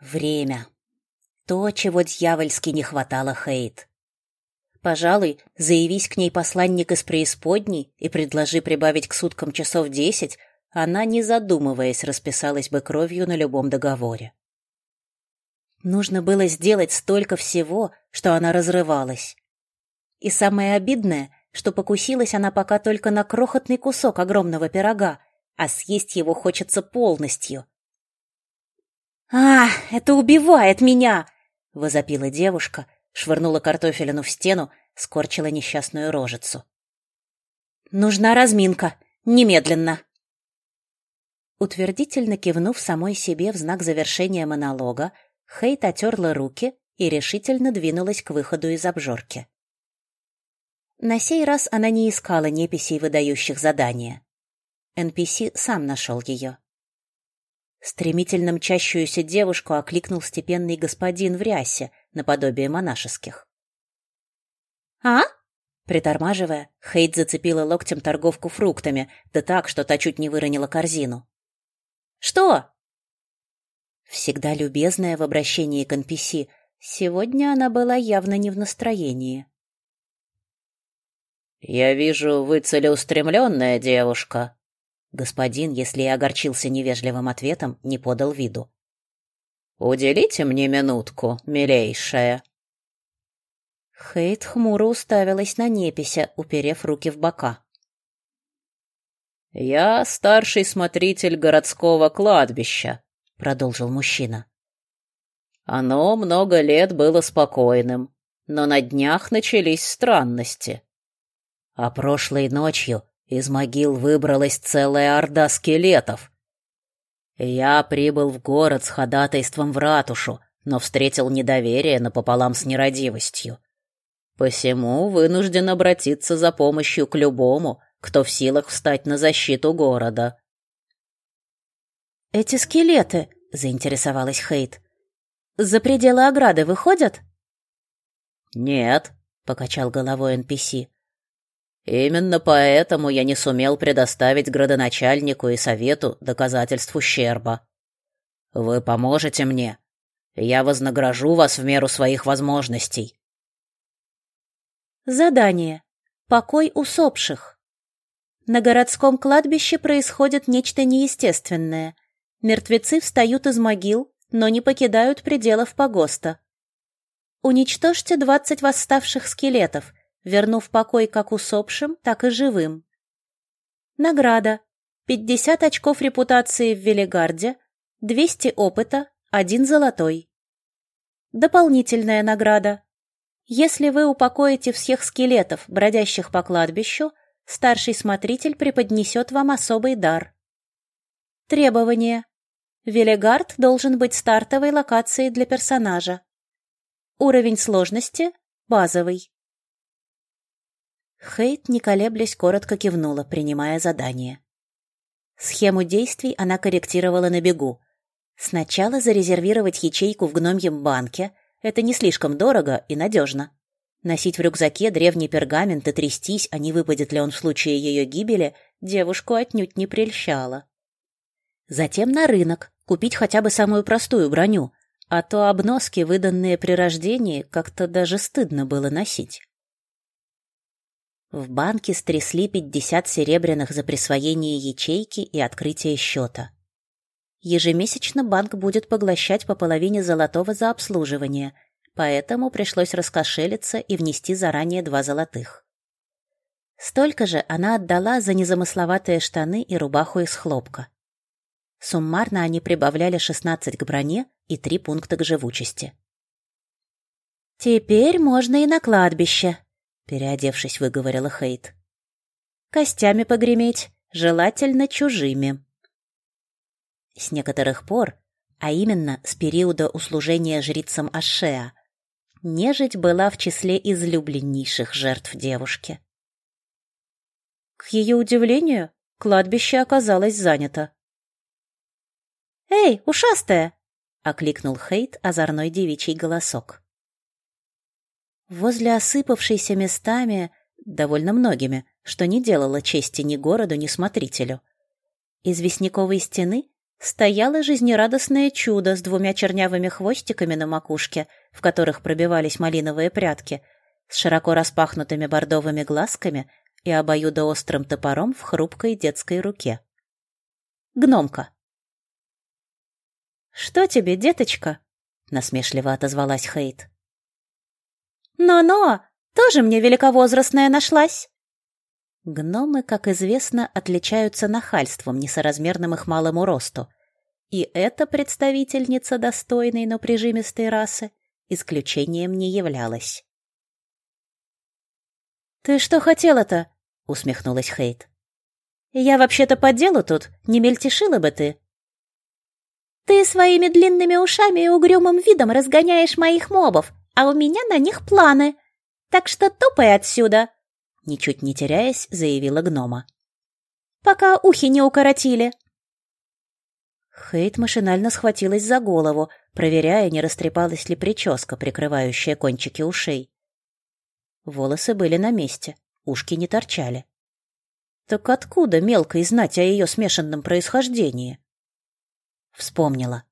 Время. То, чего дьявольски не хватало Хейт. Пожалуй, заявись к ней посланник из преисподней и предложи прибавить к суткам часов десять, она, не задумываясь, расписалась бы кровью на любом договоре. Нужно было сделать столько всего, что она разрывалась. И самое обидное, что покусилась она пока только на крохотный кусок огромного пирога, а съесть его хочется полностью. «А, это убивает меня!» — возопила девушка, швырнула картофелину в стену, скорчила несчастную рожицу. «Нужна разминка! Немедленно!» Утвердительно кивнув самой себе в знак завершения монолога, Хейт отерла руки и решительно двинулась к выходу из обжорки. На сей раз она не искала неписей, выдающих задания. NPC сам нашел ее. Стремительно мчащуюся девушку окликнул степенный господин в рясе, наподобие монашеских. «А?» Притормаживая, Хейт зацепила локтем торговку фруктами, да так, что та чуть не выронила корзину. «Что?» Всегда любезная в обращении к NPC, сегодня она была явно не в настроении. «Я вижу, вы целеустремленная девушка». Господин, если и огорчился невежливым ответом, не подал виду. «Уделите мне минутку, милейшая». Хейт хмуро уставилась на непися, уперев руки в бока. «Я старший смотритель городского кладбища», — продолжил мужчина. «Оно много лет было спокойным, но на днях начались странности. А прошлой ночью из могил выбралась целая орда скелетов. Я прибыл в город с ходатайством в ратушу, но встретил недоверие напополам с нерадивостью. Посему вынужден обратиться за помощью к любому, кто в силах встать на защиту города. «Эти скелеты», — заинтересовалась Хейт, — «за пределы ограды выходят?» «Нет», — покачал головой NPC. Именно поэтому я не сумел предоставить градоначальнику и совету доказательств ущерба. Вы поможете мне. Я вознагражу вас в меру своих возможностей. Задание. Покой усопших. На городском кладбище происходит нечто неестественное. Мертвецы встают из могил, но не покидают пределов погоста. Уничтожьте двадцать восставших скелетов, вернув покой как усопшим, так и живым. Награда. 50 очков репутации в Велигарде, 200 опыта, 1 золотой. Дополнительная награда. Если вы упокоите всех скелетов, бродящих по кладбищу, старший смотритель преподнесет вам особый дар. Требования. Велигард должен быть стартовой локацией для персонажа. Уровень сложности – базовый. Хейт, не колеблясь, коротко кивнула, принимая задание. Схему действий она корректировала на бегу. Сначала зарезервировать ячейку в гномьем банке — это не слишком дорого и надежно. Носить в рюкзаке древний пергамент и трястись, а не выпадет ли он в случае ее гибели, девушку отнюдь не прельщало. Затем на рынок, купить хотя бы самую простую броню, а то обноски, выданные при рождении, как-то даже стыдно было носить. В банке стрясли 50 серебряных за присвоение ячейки и открытие счета. Ежемесячно банк будет поглощать по половине золотого за обслуживание, поэтому пришлось раскошелиться и внести заранее два золотых. Столько же она отдала за незамысловатые штаны и рубаху из хлопка. Суммарно они прибавляли 16 к броне и 3 пункта к живучести. «Теперь можно и на кладбище», переодевшись, выговорила Хейт. Костями погреметь, желательно чужими. С некоторых пор, а именно с периода услужения жрицам Ашеа, нежить была в числе излюбленнейших жертв девушки. К ее удивлению, кладбище оказалось занято. «Эй, ушастая!» — окликнул Хейт озорной девичий голосок. Возле осыпавшейся местами, довольно многими, что не делало чести ни городу, ни смотрителю. Известняковой стены стояло жизнерадостное чудо с двумя чернявыми хвостиками на макушке, в которых пробивались малиновые прядки, с широко распахнутыми бордовыми глазками и обоюдоострым топором в хрупкой детской руке. Гномка. «Что тебе, деточка?» — насмешливо отозвалась Хейт. «Но-но, тоже мне великовозрастная нашлась!» Гномы, как известно, отличаются нахальством, несоразмерным их малому росту. И эта представительница достойной, но прижимистой расы исключением не являлась. «Ты что хотела-то?» — усмехнулась Хейт. «Я вообще-то по делу тут, не мельтешила бы ты». «Ты своими длинными ушами и угрюмым видом разгоняешь моих мобов, а у меня на них планы. Так что топай отсюда!» Ничуть не теряясь, заявила гнома. «Пока ухи не укоротили!» Хейт машинально схватилась за голову, проверяя, не растрепалась ли прическа, прикрывающая кончики ушей. Волосы были на месте, ушки не торчали. Так откуда мелко знать о ее смешанном происхождении? Вспомнила.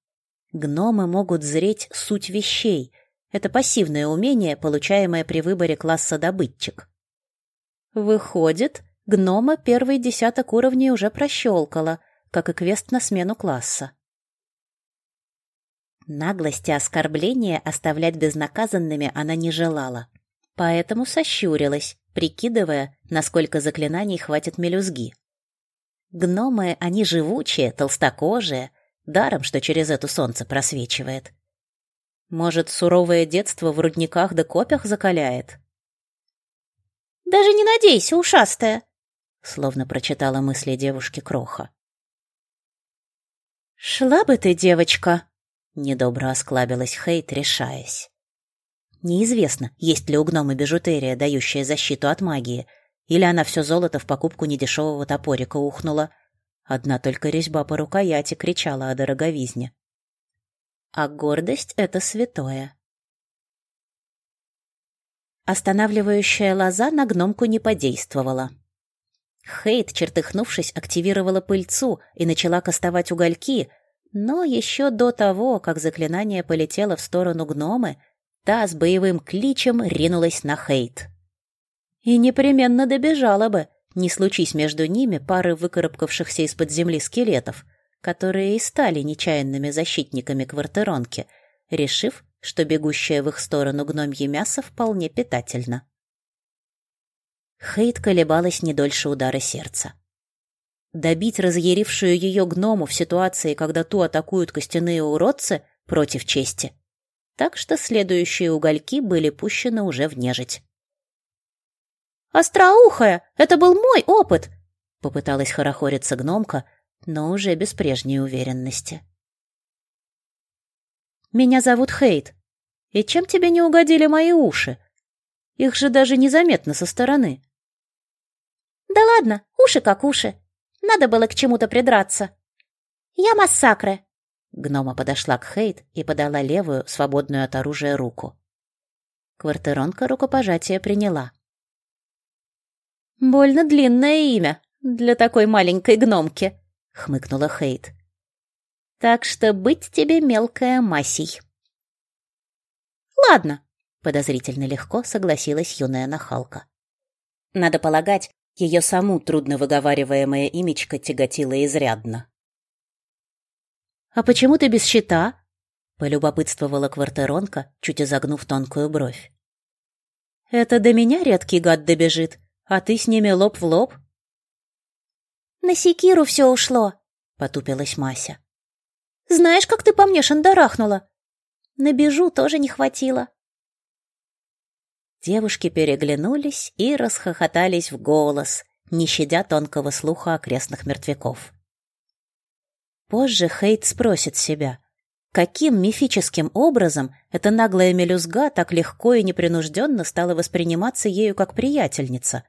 Гномы могут зреть суть вещей. Это пассивное умение, получаемое при выборе класса добытчик. Выходит, гнома первый десяток уровней уже прощелкала, как и квест на смену класса. Наглости оскорбления оставлять безнаказанными она не желала, поэтому сощурилась, прикидывая, насколько заклинаний хватит мелюзги. Гномы, они живучие, толстокожие, даром, что через эту солнце просвечивает. Может, суровое детство в рудниках да копях закаляет? Даже не надейся, ушастая!» Словно прочитала мысли девушки Кроха. «Шла бы ты, девочка!» Недобро осклабилась Хейт, решаясь. Неизвестно, есть ли у гнома бижутерия, дающая защиту от магии, или она все золото в покупку недешевого топорика ухнула. Одна только резьба по рукояти кричала о дороговизне. А гордость — это святое. Останавливающая лоза на гномку не подействовала. Хейт, чертыхнувшись, активировала пыльцу и начала кастовать угольки, но еще до того, как заклинание полетело в сторону гномы, та с боевым кличем ринулась на Хейт. И непременно добежала бы, не случись между ними пары выкарабкавшихся из-под земли скелетов, которые и стали нечаянными защитниками квартиронки, решив, что бегущее в их сторону гномье мясо вполне питательно. Хейт колебалась не дольше удара сердца. Добить разъярившую ее гному в ситуации, когда ту атакуют костяные уродцы, против чести. Так что следующие угольки были пущены уже в нежить. «Остроухая! Это был мой опыт!» Попыталась хорохориться гномка, но уже без прежней уверенности. Меня зовут Хейт. И чем тебе не угодили мои уши? Их же даже незаметно со стороны. Да ладно, уши как уши. Надо было к чему-то придраться. Я массакре. Гнома подошла к Хейт и подала левую, свободную от оружия руку. Квартиронка рукопожатие приняла. «Больно длинное имя для такой маленькой гномки», — хмыкнула Хейт. Так что быть тебе мелкая масей. Ладно, подозрительно легко согласилась юная нахалка. Надо полагать, ее саму трудно выговариваемое имечко тяготило изрядно. «А почему ты без щита?» — полюбопытствовала квартиронка, чуть изогнув тонкую бровь. «Это до меня редкий гад добежит, а ты с ними лоб в лоб?» «На секиру все ушло», — потупилась Мася. Знаешь, как ты по мне шандарахнула? На бежу тоже не хватило. Девушки переглянулись и расхохотались в голос, не щадя тонкого слуха окрестных мертвяков. Позже Хейт спросит себя, каким мифическим образом эта наглая мелюзга так легко и непринужденно стала восприниматься ею как приятельница.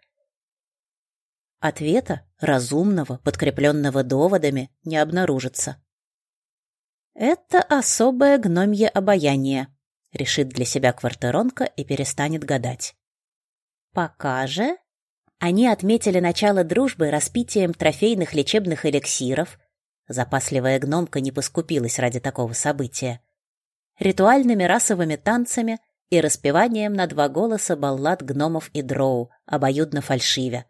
Ответа, разумного, подкрепленного доводами, не обнаружится. Это особое гномье обаяние, решит для себя квартиронка и перестанет гадать. Пока же они отметили начало дружбы распитием трофейных лечебных эликсиров, Запасливая гномка не поскупилась ради такого события. Ритуальными расовыми танцами и распеванием на два голоса баллад гномов и дроу, обоюдно фальшивя.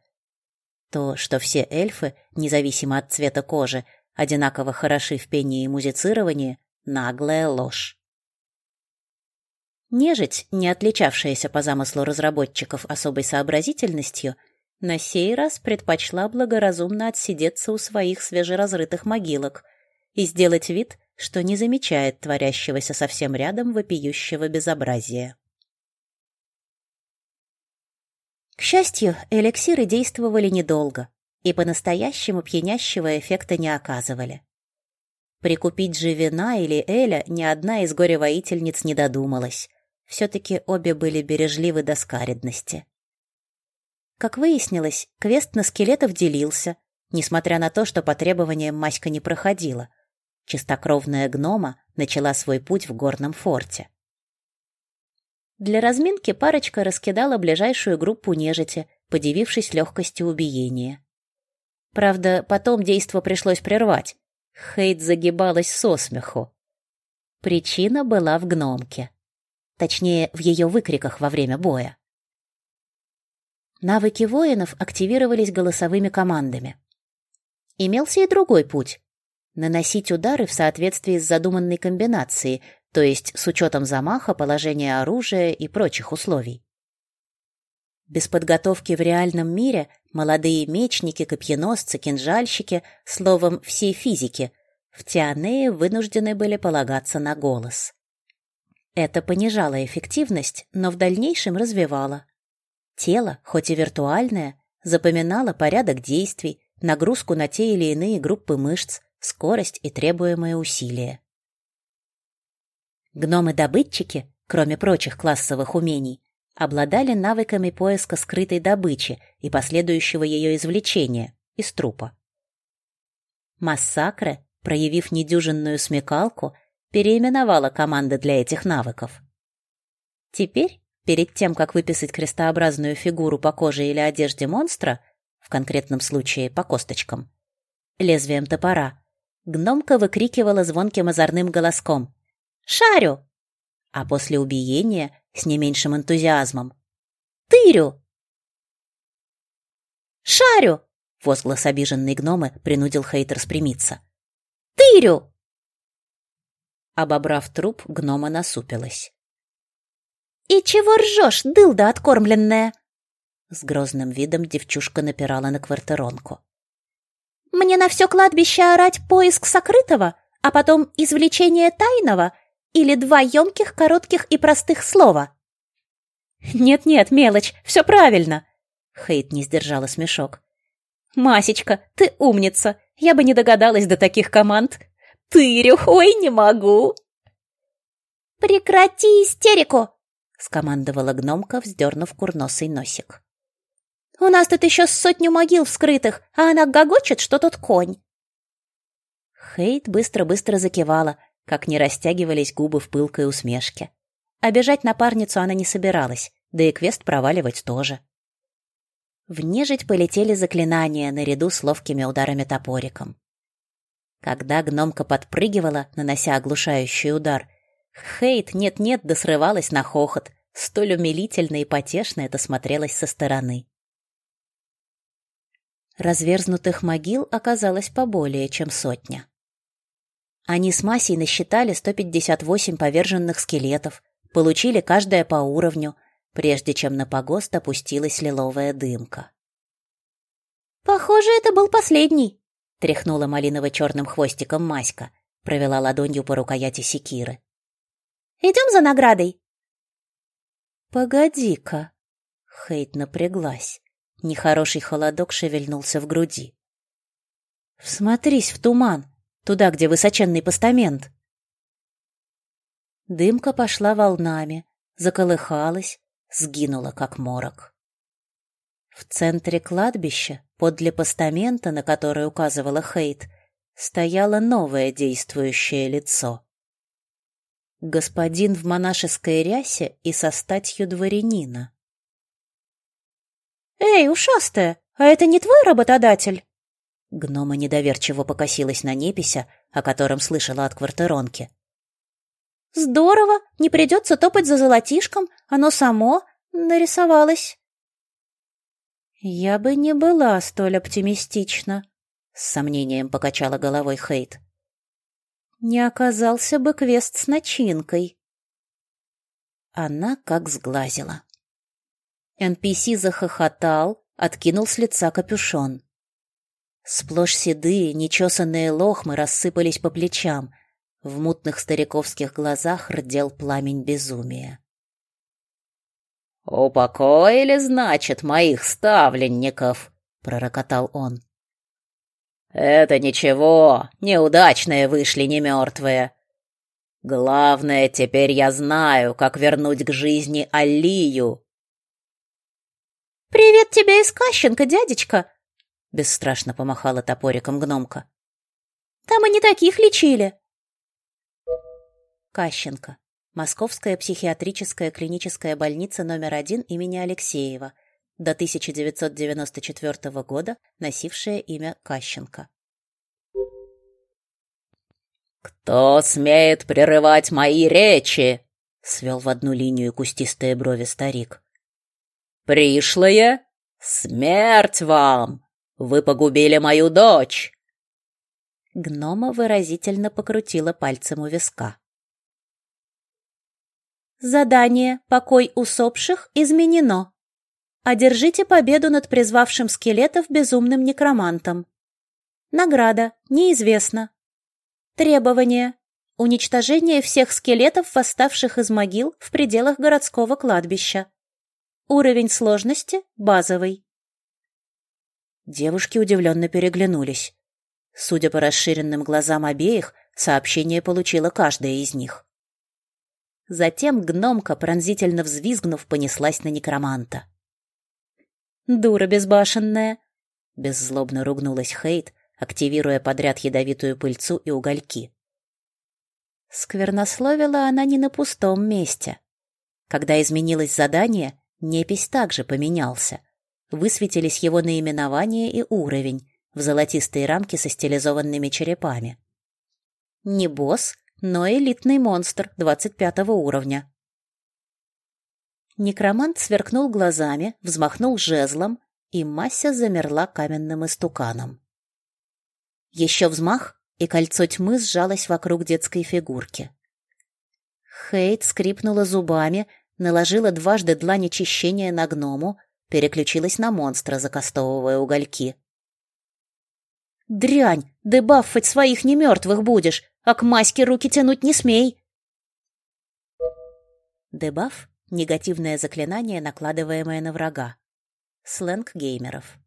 То, что все эльфы, независимо от цвета кожи, одинаково хороши в пении и музицировании, наглая ложь. Нежить, не отличавшаяся по замыслу разработчиков особой сообразительностью, на сей раз предпочла благоразумно отсидеться у своих свежеразрытых могилок и сделать вид, что не замечает творящегося совсем рядом вопиющего безобразия. К счастью, эликсиры действовали недолго и по-настоящему пьянящего эффекта не оказывали. Прикупить же вина или эля ни одна из горе-воительниц не додумалась. Все-таки обе были бережливы до скаредности. Как выяснилось, квест на скелетов делился, несмотря на то, что по требованиям Маська не проходила. Чистокровная гнома начала свой путь в горном форте. Для разминки парочка раскидала ближайшую группу нежити, подивившись легкости убиения. Правда, потом действо пришлось прервать. Хейт загибалась со смеху. Причина была в гномке. Точнее, в ее выкриках во время боя. Навыки воинов активировались голосовыми командами. Имелся и другой путь — наносить удары в соответствии с задуманной комбинацией, то есть с учетом замаха, положения оружия и прочих условий. Без подготовки в реальном мире молодые мечники, копьеносцы, кинжальщики, словом, все физики, в Тианее вынуждены были полагаться на голос. Это понижало эффективность, но в дальнейшем развивало. Тело, хоть и виртуальное, запоминало порядок действий, нагрузку на те или иные группы мышц, скорость и требуемые усилия. Гномы-добытчики, кроме прочих классовых умений, обладали навыками поиска скрытой добычи и последующего ее извлечения из трупа. Массакре, проявив недюжинную смекалку, переименовала команды для этих навыков. Теперь, перед тем, как выписать крестообразную фигуру по коже или одежде монстра, в конкретном случае по косточкам, лезвием топора, гномка выкрикивала звонким озорным голоском «Шарю!», а после убиения с не меньшим энтузиазмом «Тырю!». «Шарю!» — возглас обиженной гномы принудил Хейтер спрямиться. «Тырю!» Обобрав труп, гнома насупилась. «И чего ржешь, дылда откормленная?» С грозным видом девчушка напирала на квартиронку. «Мне на все кладбище орать поиск сокрытого, а потом извлечение тайного или два емких, коротких и простых слова?» «Нет-нет, мелочь, все правильно!» Хейт не сдержала смешок. «Масечка, ты умница! Я бы не догадалась до таких команд!» Тырю, ой, не могу!» «Прекрати истерику!» — скомандовала гномка, вздернув курносый носик. «У нас тут еще сотню могил вскрытых, а она гогочет, что тут конь!» Хейт быстро-быстро закивала, как не растягивались губы в пылкой усмешке. Обижать напарницу она не собиралась, да и квест проваливать тоже. В нежить полетели заклинания наряду с ловкими ударами топориком. Когда гномка подпрыгивала, нанося оглушающий удар, Хейт нет-нет да срывалась на хохот. Столь умилительно и потешно это смотрелось со стороны. Разверзнутых могил оказалось поболее, чем сотня. Они с Масей насчитали 158 поверженных скелетов, получили каждое по уровню, прежде чем на погост опустилась лиловая дымка. «Похоже, это был последний», Тряхнула малиново-черным хвостиком Маська, провела ладонью по рукояти секиры. «Идем за наградой?» «Погоди-ка!» Хейт напряглась. Нехороший холодок шевельнулся в груди. «Всмотрись в туман, туда, где высоченный постамент!» Дымка пошла волнами, заколыхалась, сгинула, как морок. В центре кладбища, подле постамента, на который указывала Хейт, стояло новое действующее лицо. Господин в монашеской рясе и со статью дворянина. «Эй, ушастая, а это не твой работодатель?» Гнома недоверчиво покосилась на непися, о котором слышала от квартиронки. «Здорово! Не придется топать за золотишком, оно само нарисовалось». «Я бы не была столь оптимистична», — с сомнением покачала головой Хейт. «Не оказался бы квест с начинкой». Она как сглазила. NPC захохотал, откинул с лица капюшон. Сплошь седые, нечесанные лохмы рассыпались по плечам. В мутных стариковских глазах рдел пламень безумия. «Упокоили, значит, моих ставленников», — пророкотал он. «Это ничего, неудачные вышли не мертвые. Главное, теперь я знаю, как вернуть к жизни Алию». «Привет тебе из дядечка!» — бесстрашно помахала топориком гномка. «Там и не таких лечили!» Кащенко. Московская психиатрическая клиническая больница номер один имени Алексеева, до 1994 года носившая имя Кащенко. «Кто смеет прерывать мои речи?» — свел в одну линию кустистые брови старик. «Пришлые? Смерть вам! Вы погубили мою дочь!» Гнома выразительно покрутила пальцем у виска. Задание «Покой усопших» изменено. Одержите победу над призвавшим скелетов безумным некромантом. Награда неизвестна. Требование. Уничтожение всех скелетов, восставших из могил в пределах городского кладбища. Уровень сложности базовый. Девушки удивленно переглянулись. Судя по расширенным глазам обеих, сообщение получила каждая из них. Затем гномка, пронзительно взвизгнув, понеслась на некроманта. «Дура безбашенная!» — беззлобно ругнулась Хейт, активируя подряд ядовитую пыльцу и угольки. Сквернословила она не на пустом месте. Когда изменилось задание, непись также поменялся. Высветились его наименование и уровень в золотистые рамки со стилизованными черепами. Не босс, но элитный монстр 25 уровня. Некромант сверкнул глазами, взмахнул жезлом, и Мася замерла каменным истуканом. Еще взмах, и кольцо тьмы сжалось вокруг детской фигурки. Хейт скрипнула зубами, наложила дважды длань очищения на гному, переключилась на монстра, закастовывая угольки. «Дрянь! Дебаффать своих немертвых будешь! а к маське руки тянуть не смей!» Дебаф — негативное заклинание, накладываемое на врага. Сленг геймеров.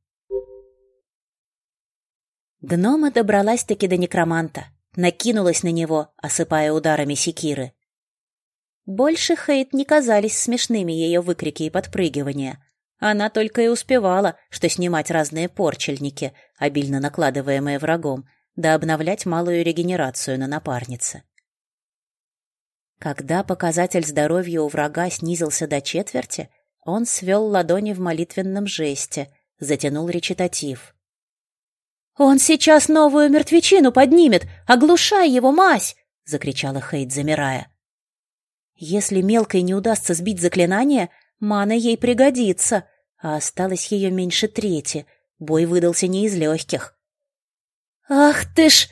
Гнома добралась-таки до некроманта, накинулась на него, осыпая ударами секиры. Больше Хейт не казались смешными ее выкрики и подпрыгивания. Она только и успевала, что снимать разные порчельники, обильно накладываемые врагом, да обновлять малую регенерацию на напарнице. Когда показатель здоровья у врага снизился до четверти, он свел ладони в молитвенном жесте, затянул речитатив. «Он сейчас новую мертвечину поднимет! Оглушай его, мась!» — закричала Хейт, замирая. «Если мелкой не удастся сбить заклинание, мана ей пригодится, а осталось ее меньше трети. Бой выдался не из легких. «Ах ты ж!»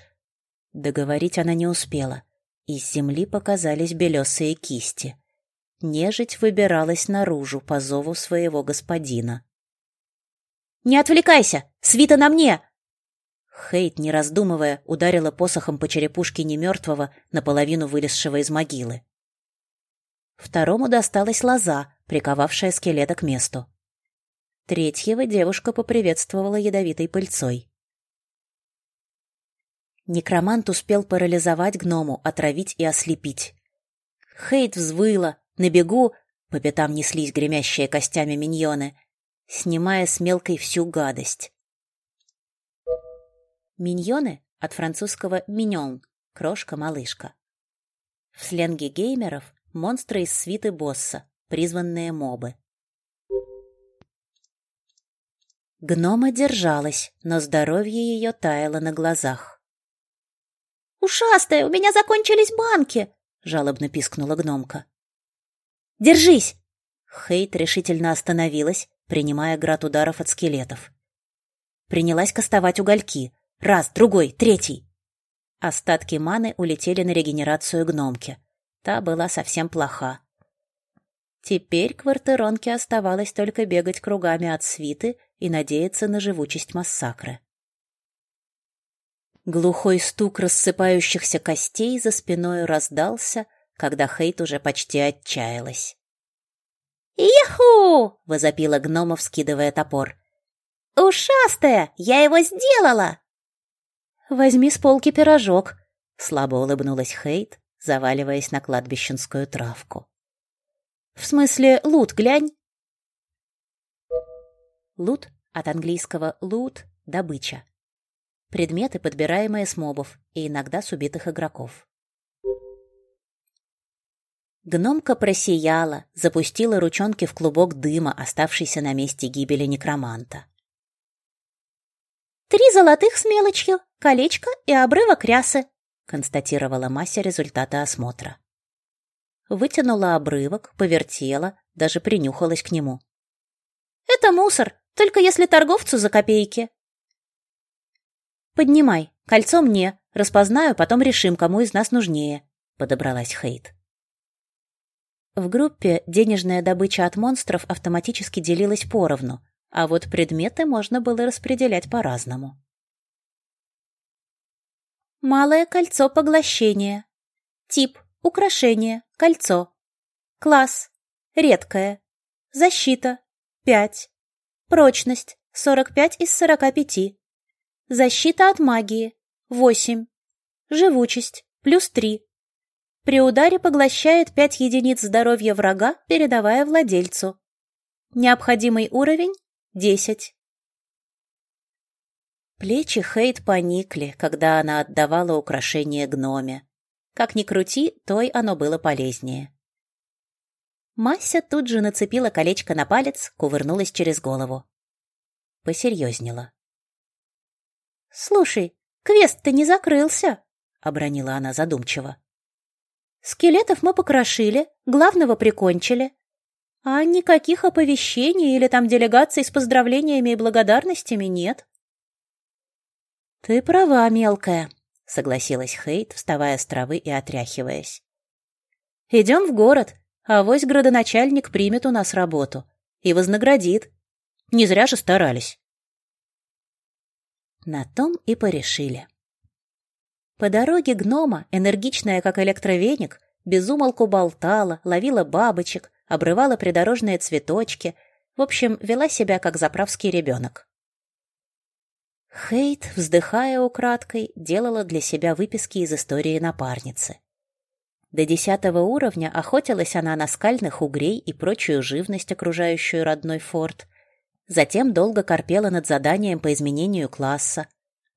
Договорить она не успела. Из земли показались белесые кисти. Нежить выбиралась наружу по зову своего господина. «Не отвлекайся! Свита на мне!» Хейт, не раздумывая, ударила посохом по черепушке немертвого, наполовину вылезшего из могилы. Второму досталась лоза, приковавшая скелета к месту. Третьего девушка поприветствовала ядовитой пыльцой. Некромант успел парализовать гному, отравить и ослепить. Хейт взвыла, на бегу, по пятам неслись гремящие костями миньоны, снимая с мелкой всю гадость. Миньоны от французского «миньон» — крошка-малышка. В сленге геймеров — монстры из свиты босса, призванные мобы. Гнома держалась, но здоровье ее таяло на глазах. «Ушастая, у меня закончились банки!» — жалобно пискнула гномка. «Держись!» Хейт решительно остановилась, принимая град ударов от скелетов. Принялась кастовать угольки. Раз, другой, третий. Остатки маны улетели на регенерацию гномки. Та была совсем плоха. Теперь квартиронке оставалось только бегать кругами от свиты и надеяться на живучесть массакры. Глухой стук рассыпающихся костей за спиной раздался, когда Хейт уже почти отчаялась. «Иху!» — возопила гнома, вскидывая топор. «Ушастая! Я его сделала!» «Возьми с полки пирожок», — слабо улыбнулась Хейт, заваливаясь на кладбищенскую травку. В смысле, лут глянь. Лут от английского loot – добыча. Предметы, подбираемые с мобов и иногда с убитых игроков. Гномка просияла, запустила ручонки в клубок дыма, оставшийся на месте гибели некроманта. «Три золотых с мелочью, колечко и обрывок рясы», констатировала Мася результаты осмотра вытянула обрывок, повертела, даже принюхалась к нему. «Это мусор, только если торговцу за копейки». «Поднимай, кольцо мне, распознаю, потом решим, кому из нас нужнее», — подобралась Хейт. В группе денежная добыча от монстров автоматически делилась поровну, а вот предметы можно было распределять по-разному. Малое кольцо поглощения. Тип Украшение. Кольцо. Класс. Редкое. Защита. 5. Прочность. 45 из 45. Защита от магии. 8. Живучесть. Плюс 3. При ударе поглощает 5 единиц здоровья врага, передавая владельцу. Необходимый уровень – 10. Плечи Хейт поникли, когда она отдавала украшение гноме. Как ни крути, той оно было полезнее. Мася тут же нацепила колечко на палец, кувырнулась через голову. Посерьезнела. «Слушай, квест-то не закрылся», — обронила она задумчиво. «Скелетов мы покрошили, главного прикончили. А никаких оповещений или там делегаций с поздравлениями и благодарностями нет». «Ты права, мелкая», — согласилась Хейт, вставая с травы и отряхиваясь. «Идем в город, а вось градоначальник примет у нас работу и вознаградит. Не зря же старались». На том и порешили. По дороге гнома, энергичная как электровеник, безумолку болтала, ловила бабочек, обрывала придорожные цветочки, в общем, вела себя как заправский ребенок. Хейт, вздыхая украдкой, делала для себя выписки из истории напарницы. До десятого уровня охотилась она на скальных угрей и прочую живность, окружающую родной форт. Затем долго корпела над заданием по изменению класса,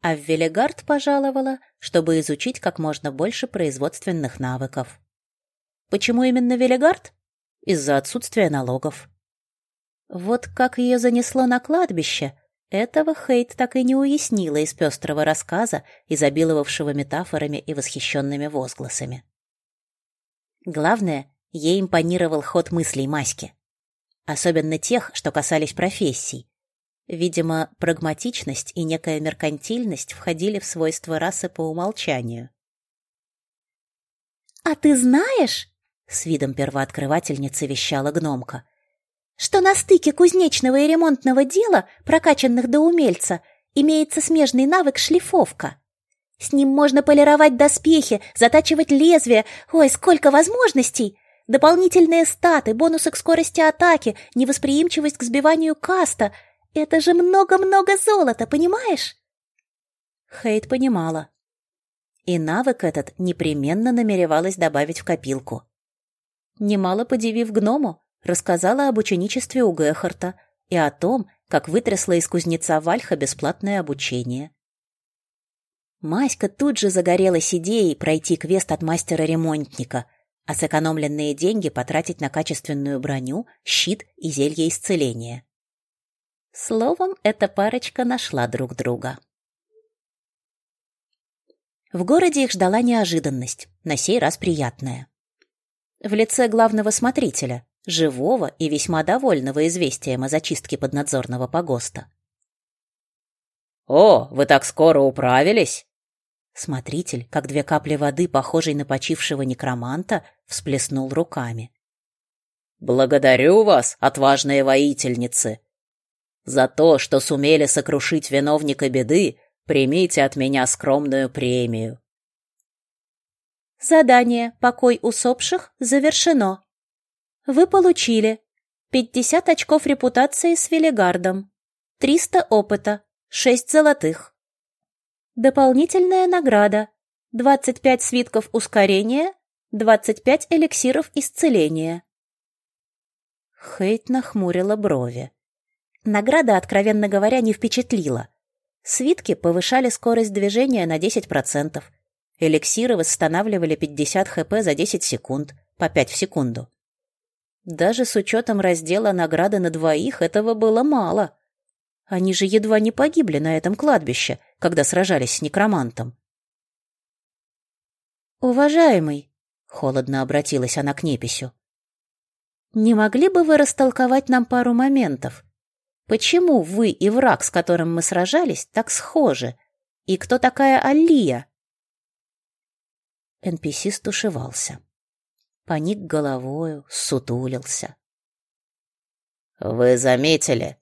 а в Велигард пожаловала, чтобы изучить как можно больше производственных навыков. Почему именно Велигард? Из-за отсутствия налогов. Вот как ее занесло на кладбище, этого Хейт так и не уяснила из пестрого рассказа, изобиловавшего метафорами и восхищенными возгласами. Главное, ей импонировал ход мыслей Маськи. Особенно тех, что касались профессий. Видимо, прагматичность и некая меркантильность входили в свойства расы по умолчанию. «А ты знаешь?» — с видом первооткрывательницы вещала гномка — что на стыке кузнечного и ремонтного дела, прокачанных до умельца, имеется смежный навык шлифовка. С ним можно полировать доспехи, затачивать лезвия, ой, сколько возможностей! Дополнительные статы, бонусы к скорости атаки, невосприимчивость к сбиванию каста. Это же много-много золота, понимаешь? Хейт понимала. И навык этот непременно намеревалась добавить в копилку. Немало подивив гному, рассказала об ученичестве у Гехарта и о том, как вытрясла из кузнеца Вальха бесплатное обучение. Маська тут же загорелась идеей пройти квест от мастера-ремонтника, а сэкономленные деньги потратить на качественную броню, щит и зелье исцеления. Словом, эта парочка нашла друг друга. В городе их ждала неожиданность, на сей раз приятная. В лице главного смотрителя, живого и весьма довольного известием о зачистке поднадзорного погоста. «О, вы так скоро управились?» Смотритель, как две капли воды, похожий на почившего некроманта, всплеснул руками. «Благодарю вас, отважные воительницы! За то, что сумели сокрушить виновника беды, примите от меня скромную премию». Задание «Покой усопших» завершено. Вы получили 50 очков репутации с Велигардом, 300 опыта, Шесть золотых. Дополнительная награда. 25 свитков ускорения, 25 эликсиров исцеления. Хейт нахмурила брови. Награда, откровенно говоря, не впечатлила. Свитки повышали скорость движения на 10%. Эликсиры восстанавливали 50 хп за 10 секунд, по 5 в секунду. Даже с учетом раздела награды на двоих этого было мало. Они же едва не погибли на этом кладбище, когда сражались с некромантом. «Уважаемый», — холодно обратилась она к Неписю, «не могли бы вы растолковать нам пару моментов? Почему вы и враг, с которым мы сражались, так схожи? И кто такая Алия?» NPC стушевался. Поник головою, сутулился. «Вы заметили,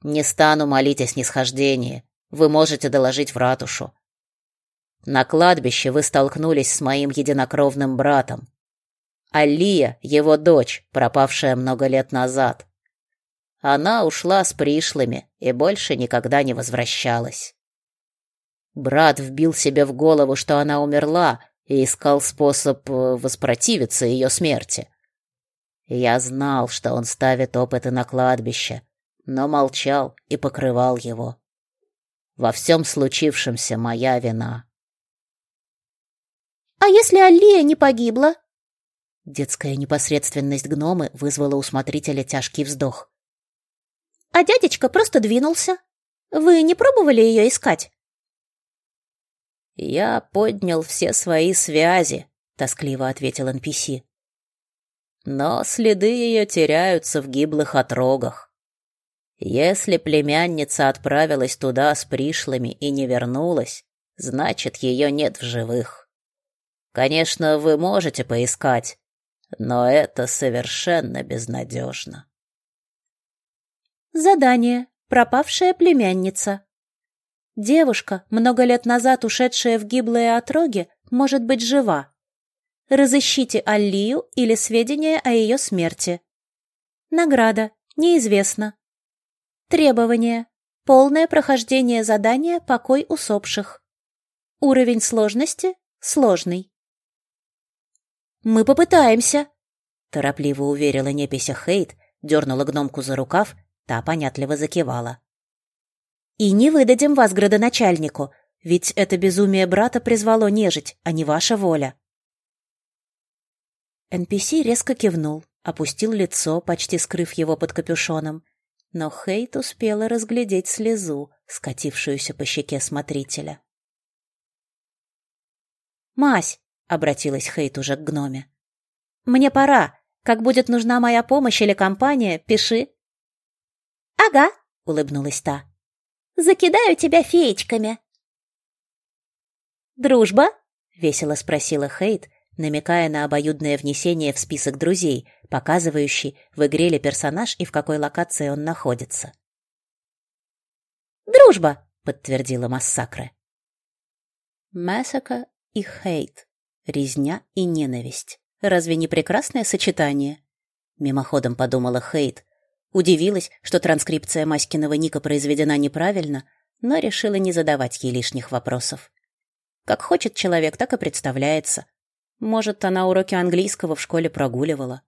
не стану молить о снисхождении. Вы можете доложить в ратушу. На кладбище вы столкнулись с моим единокровным братом. Алия — его дочь, пропавшая много лет назад. Она ушла с пришлыми и больше никогда не возвращалась. Брат вбил себе в голову, что она умерла, и искал способ э, воспротивиться ее смерти. Я знал, что он ставит опыты на кладбище, но молчал и покрывал его. Во всем случившемся моя вина. «А если Алия не погибла?» Детская непосредственность гномы вызвала у смотрителя тяжкий вздох. «А дядечка просто двинулся. Вы не пробовали ее искать?» «Я поднял все свои связи», — тоскливо ответил NPC. «Но следы ее теряются в гиблых отрогах. Если племянница отправилась туда с пришлыми и не вернулась, значит, ее нет в живых. Конечно, вы можете поискать, но это совершенно безнадежно. Задание. Пропавшая племянница. Девушка, много лет назад ушедшая в гиблые отроги, может быть жива. Разыщите Аллию или сведения о ее смерти. Награда. Неизвестно. Требования. Полное прохождение задания «Покой усопших». Уровень сложности – сложный. «Мы попытаемся», – торопливо уверила непися Хейт, дернула гномку за рукав, та понятливо закивала. «И не выдадим вас градоначальнику, ведь это безумие брата призвало нежить, а не ваша воля». NPC резко кивнул, опустил лицо, почти скрыв его под капюшоном, но Хейт успела разглядеть слезу, скатившуюся по щеке смотрителя. «Мась!» — обратилась Хейт уже к гноме. «Мне пора. Как будет нужна моя помощь или компания, пиши». «Ага», — улыбнулась та. «Закидаю тебя феечками». «Дружба?» — весело спросила Хейт, намекая на обоюдное внесение в список друзей, показывающий, в игре ли персонаж и в какой локации он находится. «Дружба!» — подтвердила Массакре. Массака и хейт. Резня и ненависть. Разве не прекрасное сочетание? Мимоходом подумала Хейт. Удивилась, что транскрипция Маськиного ника произведена неправильно, но решила не задавать ей лишних вопросов. Как хочет человек, так и представляется. Может, она уроки английского в школе прогуливала.